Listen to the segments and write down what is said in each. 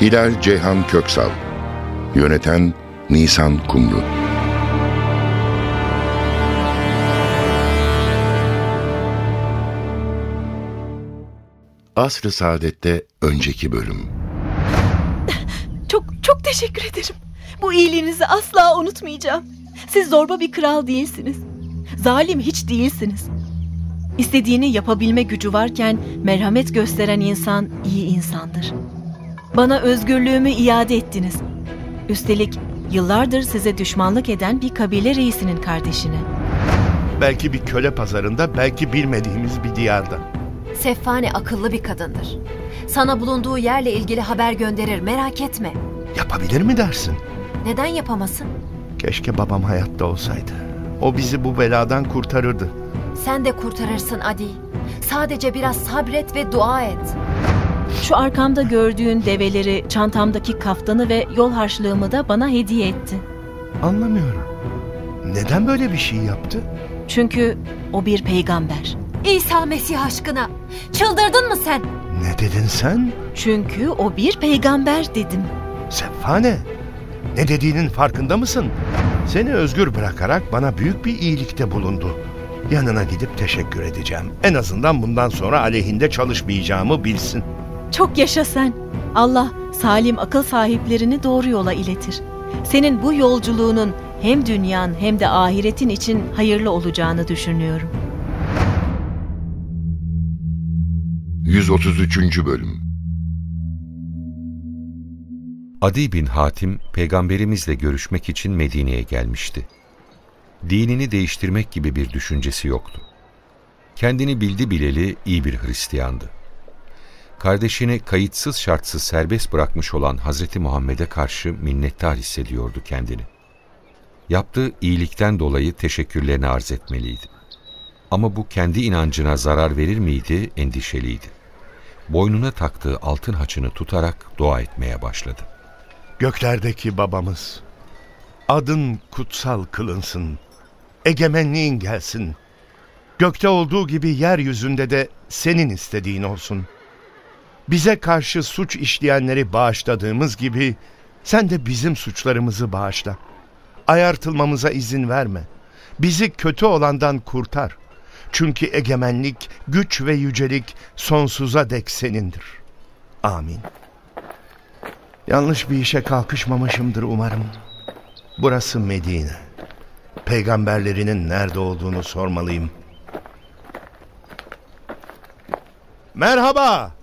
Hilal Ceyhan Köksal Yöneten Nisan Kumru Asr-ı Saadet'te önceki bölüm Çok çok teşekkür ederim. Bu iyiliğinizi asla unutmayacağım. Siz zorba bir kral değilsiniz. Zalim hiç değilsiniz. İstediğini yapabilme gücü varken merhamet gösteren insan iyi insandır. Bana özgürlüğümü iade ettiniz. Üstelik yıllardır size düşmanlık eden bir kabile reisinin kardeşini. Belki bir köle pazarında, belki bilmediğimiz bir diyarda. Seffane akıllı bir kadındır. Sana bulunduğu yerle ilgili haber gönderir merak etme. Yapabilir mi dersin? Neden yapamasın? Keşke babam hayatta olsaydı. O bizi bu beladan kurtarırdı. Sen de kurtarırsın Adi. Sadece biraz sabret ve dua et. Şu arkamda gördüğün develeri, çantamdaki kaftanı ve yol harçlığımı da bana hediye etti. Anlamıyorum. Neden böyle bir şey yaptı? Çünkü o bir peygamber. İsa Mesih aşkına. Çıldırdın mı sen? Ne dedin sen? Çünkü o bir peygamber dedim. Sefane. Ne dediğinin farkında mısın? Seni özgür bırakarak bana büyük bir iyilikte bulundu. Yanına gidip teşekkür edeceğim. En azından bundan sonra aleyhinde çalışmayacağımı bilsin. Çok yaşa sen. Allah salim akıl sahiplerini doğru yola iletir. Senin bu yolculuğunun hem dünyan hem de ahiretin için hayırlı olacağını düşünüyorum. 133. Bölüm Adi bin Hatim peygamberimizle görüşmek için Medine'ye gelmişti. Dinini değiştirmek gibi bir düşüncesi yoktu. Kendini bildi bileli iyi bir Hristiyandı. Kardeşini kayıtsız şartsız serbest bırakmış olan Hazreti Muhammed'e karşı minnettar hissediyordu kendini. Yaptığı iyilikten dolayı teşekkürlerini arz etmeliydi. Ama bu kendi inancına zarar verir miydi endişeliydi. Boynuna taktığı altın haçını tutarak dua etmeye başladı. Göklerdeki babamız, adın kutsal kılınsın, egemenliğin gelsin. Gökte olduğu gibi yeryüzünde de senin istediğin olsun. Bize karşı suç işleyenleri bağışladığımız gibi sen de bizim suçlarımızı bağışla. Ayartılmamıza izin verme. Bizi kötü olandan kurtar. Çünkü egemenlik, güç ve yücelik sonsuza dek senindir. Amin. Yanlış bir işe kalkışmamışımdır umarım. Burası Medine. Peygamberlerinin nerede olduğunu sormalıyım. Merhaba.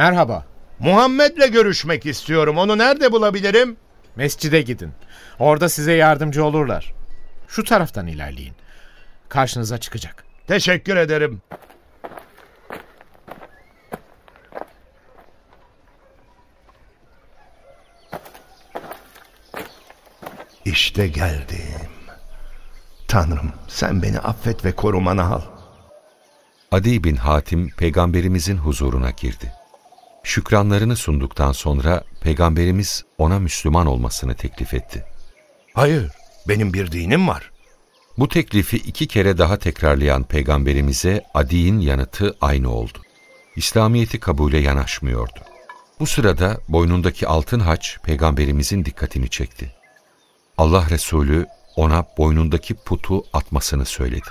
Merhaba. Muhammed'le görüşmek istiyorum. Onu nerede bulabilirim? Mescide gidin. Orada size yardımcı olurlar. Şu taraftan ilerleyin. Karşınıza çıkacak. Teşekkür ederim. İşte geldim. Tanrım sen beni affet ve korumana al. Adi bin Hatim peygamberimizin huzuruna girdi. Şükranlarını sunduktan sonra peygamberimiz ona Müslüman olmasını teklif etti. Hayır, benim bir dinim var. Bu teklifi iki kere daha tekrarlayan peygamberimize Adi'nin yanıtı aynı oldu. İslamiyet'i kabule yanaşmıyordu. Bu sırada boynundaki altın haç peygamberimizin dikkatini çekti. Allah Resulü ona boynundaki putu atmasını söyledi.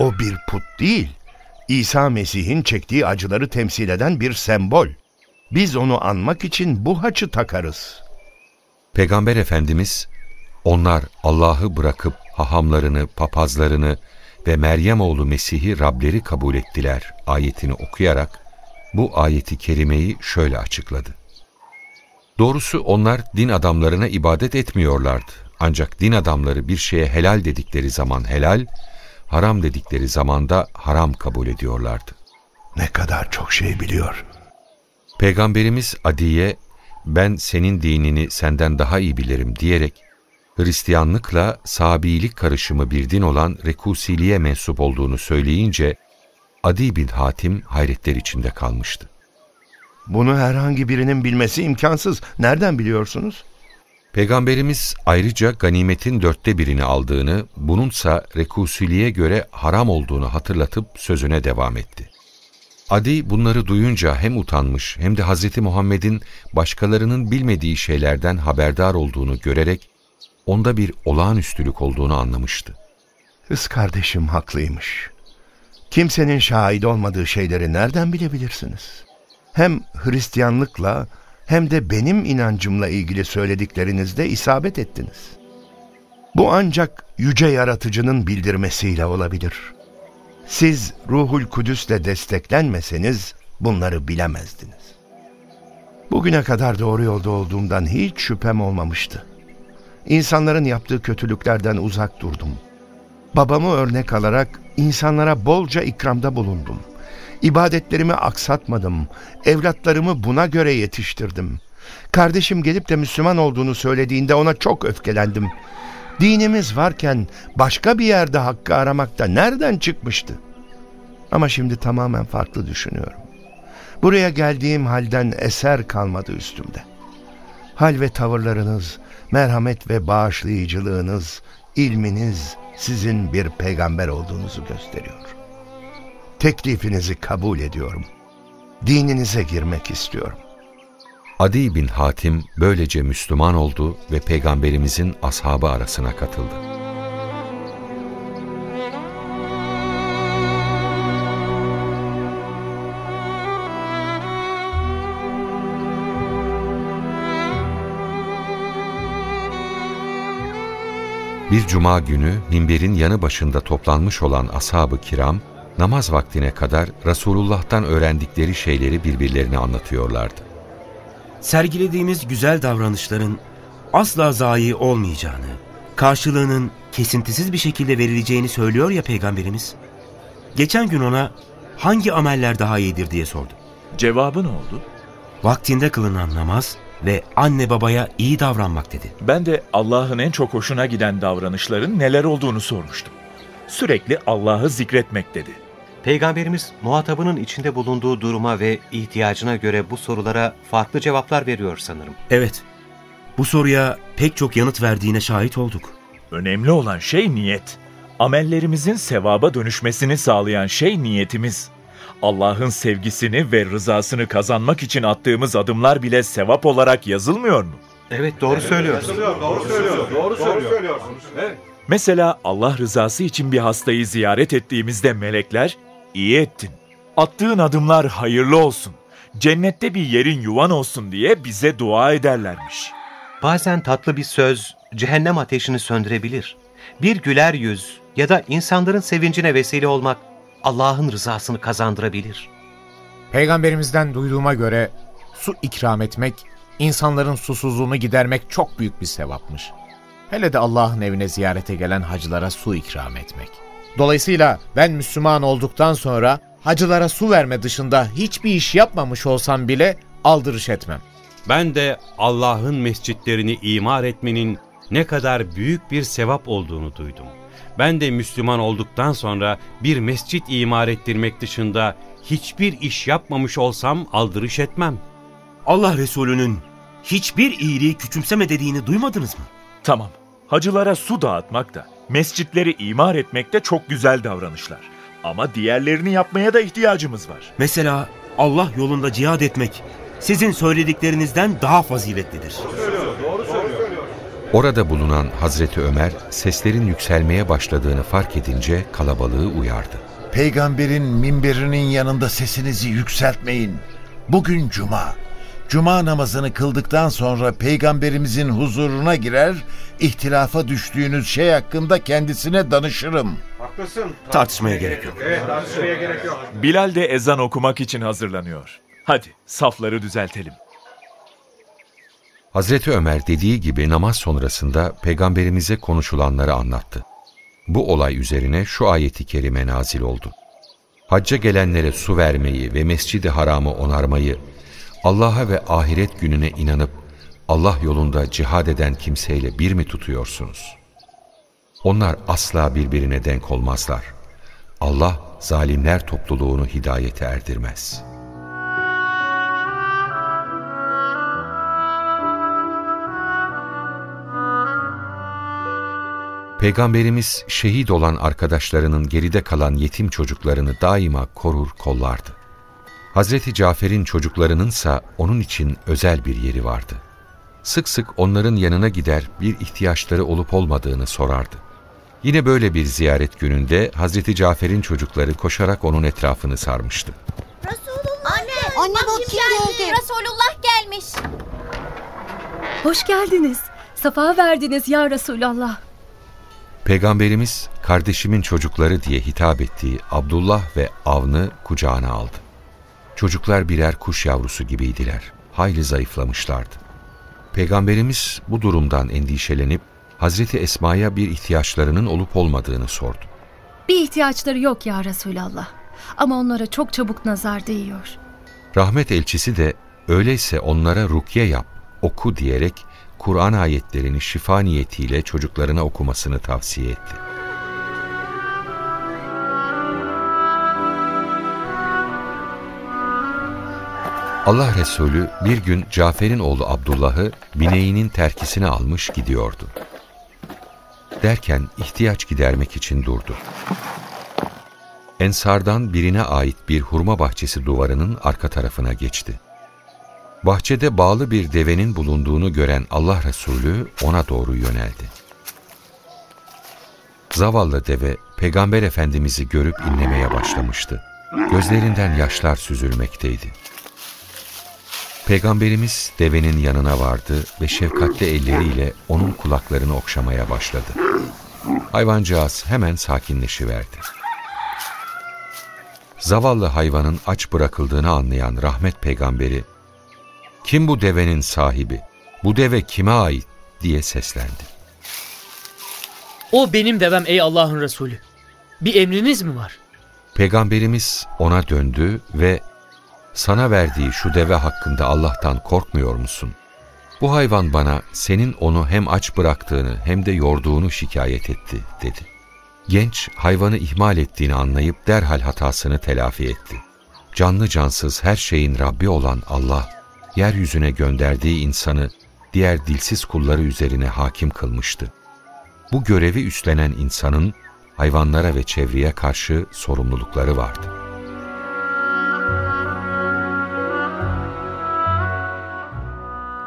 O bir put değil, İsa Mesih'in çektiği acıları temsil eden bir sembol. Biz onu anmak için bu haçı takarız. Peygamber Efendimiz, onlar Allah'ı bırakıp hahamlarını, papazlarını ve Meryem oğlu Mesih'i Rableri kabul ettiler ayetini okuyarak bu ayeti kerimeyi şöyle açıkladı. Doğrusu onlar din adamlarına ibadet etmiyorlardı. Ancak din adamları bir şeye helal dedikleri zaman helal, haram dedikleri zamanda haram kabul ediyorlardı. Ne kadar çok şey biliyor. Peygamberimiz Adi'ye ben senin dinini senden daha iyi bilirim diyerek Hristiyanlıkla Sabilik karışımı bir din olan Rekusiliğe mensup olduğunu söyleyince Adi bin Hatim hayretler içinde kalmıştı. Bunu herhangi birinin bilmesi imkansız. Nereden biliyorsunuz? Peygamberimiz ayrıca ganimetin dörtte birini aldığını, bununsa Rekusiliğe göre haram olduğunu hatırlatıp sözüne devam etti. Adi bunları duyunca hem utanmış hem de Hz. Muhammed'in başkalarının bilmediği şeylerden haberdar olduğunu görerek onda bir olağanüstülük olduğunu anlamıştı. Kız kardeşim haklıymış. Kimsenin şahit olmadığı şeyleri nereden bilebilirsiniz? Hem Hristiyanlıkla hem de benim inancımla ilgili söylediklerinizde isabet ettiniz. Bu ancak yüce yaratıcının bildirmesiyle olabilir. Siz Ruhul Kudüs'le desteklenmeseniz bunları bilemezdiniz. Bugüne kadar doğru yolda olduğumdan hiç şüphem olmamıştı. İnsanların yaptığı kötülüklerden uzak durdum. Babamı örnek alarak insanlara bolca ikramda bulundum. İbadetlerimi aksatmadım. Evlatlarımı buna göre yetiştirdim. Kardeşim gelip de Müslüman olduğunu söylediğinde ona çok öfkelendim. Dinimiz varken başka bir yerde hakkı aramakta nereden çıkmıştı? Ama şimdi tamamen farklı düşünüyorum. Buraya geldiğim halden eser kalmadı üstümde. Hal ve tavırlarınız, merhamet ve bağışlayıcılığınız, ilminiz sizin bir peygamber olduğunuzu gösteriyor. Teklifinizi kabul ediyorum. Dininize girmek istiyorum. Adi bin Hatim böylece Müslüman oldu ve Peygamberimizin ashabı arasına katıldı. Bir cuma günü minberin yanı başında toplanmış olan ashab-ı kiram, namaz vaktine kadar Resulullah'tan öğrendikleri şeyleri birbirlerine anlatıyorlardı. Sergilediğimiz güzel davranışların asla zayi olmayacağını, karşılığının kesintisiz bir şekilde verileceğini söylüyor ya Peygamberimiz. Geçen gün ona hangi ameller daha iyidir diye sordum. Cevabı ne oldu? Vaktinde kılınan namaz ve anne babaya iyi davranmak dedi. Ben de Allah'ın en çok hoşuna giden davranışların neler olduğunu sormuştum. Sürekli Allah'ı zikretmek dedi. Peygamberimiz muhatabının içinde bulunduğu duruma ve ihtiyacına göre bu sorulara farklı cevaplar veriyor sanırım. Evet, bu soruya pek çok yanıt verdiğine şahit olduk. Önemli olan şey niyet. Amellerimizin sevaba dönüşmesini sağlayan şey niyetimiz. Allah'ın sevgisini ve rızasını kazanmak için attığımız adımlar bile sevap olarak yazılmıyor mu? Evet doğru söylüyorsun. Mesela Allah rızası için bir hastayı ziyaret ettiğimizde melekler, iyi ettin, attığın adımlar hayırlı olsun, cennette bir yerin yuvan olsun diye bize dua ederlermiş. Bazen tatlı bir söz cehennem ateşini söndürebilir. Bir güler yüz ya da insanların sevincine vesile olmak Allah'ın rızasını kazandırabilir. Peygamberimizden duyduğuma göre su ikram etmek, insanların susuzluğunu gidermek çok büyük bir sevapmış. Hele de Allah'ın evine ziyarete gelen hacılara su ikram etmek. Dolayısıyla ben Müslüman olduktan sonra hacılara su verme dışında hiçbir iş yapmamış olsam bile aldırış etmem. Ben de Allah'ın mescitlerini imar etmenin ne kadar büyük bir sevap olduğunu duydum. Ben de Müslüman olduktan sonra bir mescit imar ettirmek dışında hiçbir iş yapmamış olsam aldırış etmem. Allah Resulü'nün hiçbir iyiliği küçümseme dediğini duymadınız mı? Tamam, hacılara su dağıtmak da, mescitleri imar etmek de çok güzel davranışlar. Ama diğerlerini yapmaya da ihtiyacımız var. Mesela Allah yolunda cihad etmek sizin söylediklerinizden daha faziletlidir. Orada bulunan Hazreti Ömer seslerin yükselmeye başladığını fark edince kalabalığı uyardı. Peygamberin minberinin yanında sesinizi yükseltmeyin. Bugün cuma. Cuma namazını kıldıktan sonra peygamberimizin huzuruna girer, ihtilafa düştüğünüz şey hakkında kendisine danışırım. Tartışmaya gerek yok. Bilal de ezan okumak için hazırlanıyor. Hadi safları düzeltelim. Hazreti Ömer dediği gibi namaz sonrasında peygamberimize konuşulanları anlattı. Bu olay üzerine şu ayeti kerime nazil oldu. Hacca gelenlere su vermeyi ve mescidi haramı onarmayı, Allah'a ve ahiret gününe inanıp Allah yolunda cihad eden kimseyle bir mi tutuyorsunuz? Onlar asla birbirine denk olmazlar. Allah zalimler topluluğunu hidayete erdirmez. Peygamberimiz şehit olan arkadaşlarının geride kalan yetim çocuklarını daima korur kollardı. Hazreti Cafer'in çocuklarınınsa onun için özel bir yeri vardı. Sık sık onların yanına gider bir ihtiyaçları olup olmadığını sorardı. Yine böyle bir ziyaret gününde Hazreti Cafer'in çocukları koşarak onun etrafını sarmıştı. Anne, Anne bak kim geldi? Resulullah gelmiş. Hoş geldiniz. Safa verdiniz ya Resulallah. Peygamberimiz kardeşimin çocukları diye hitap ettiği Abdullah ve Avn'ı kucağına aldı. Çocuklar birer kuş yavrusu gibiydiler. Hayli zayıflamışlardı. Peygamberimiz bu durumdan endişelenip Hazreti Esma'ya bir ihtiyaçlarının olup olmadığını sordu. Bir ihtiyaçları yok ya Resulallah. Ama onlara çok çabuk nazar değiyor. Rahmet elçisi de öyleyse onlara rukye yap, oku diyerek Kur'an ayetlerini şifa niyetiyle çocuklarına okumasını tavsiye etti. Allah Resulü bir gün Cafer'in oğlu Abdullah'ı bineğinin terkisine almış gidiyordu. Derken ihtiyaç gidermek için durdu. Ensardan birine ait bir hurma bahçesi duvarının arka tarafına geçti. Bahçede bağlı bir devenin bulunduğunu gören Allah Resulü ona doğru yöneldi. Zavallı deve Peygamber Efendimiz'i görüp inlemeye başlamıştı. Gözlerinden yaşlar süzülmekteydi. Peygamberimiz devenin yanına vardı ve şefkatli elleriyle onun kulaklarını okşamaya başladı. Hayvancağız hemen sakinleşiverdi. Zavallı hayvanın aç bırakıldığını anlayan rahmet peygamberi, ''Kim bu devenin sahibi? Bu deve kime ait?'' diye seslendi. O benim devem ey Allah'ın Resulü. Bir emriniz mi var? Peygamberimiz ona döndü ve sana verdiği şu deve hakkında Allah'tan korkmuyor musun? Bu hayvan bana senin onu hem aç bıraktığını hem de yorduğunu şikayet etti dedi. Genç hayvanı ihmal ettiğini anlayıp derhal hatasını telafi etti. Canlı cansız her şeyin Rabbi olan Allah, yeryüzüne gönderdiği insanı diğer dilsiz kulları üzerine hakim kılmıştı. Bu görevi üstlenen insanın hayvanlara ve çevreye karşı sorumlulukları vardı.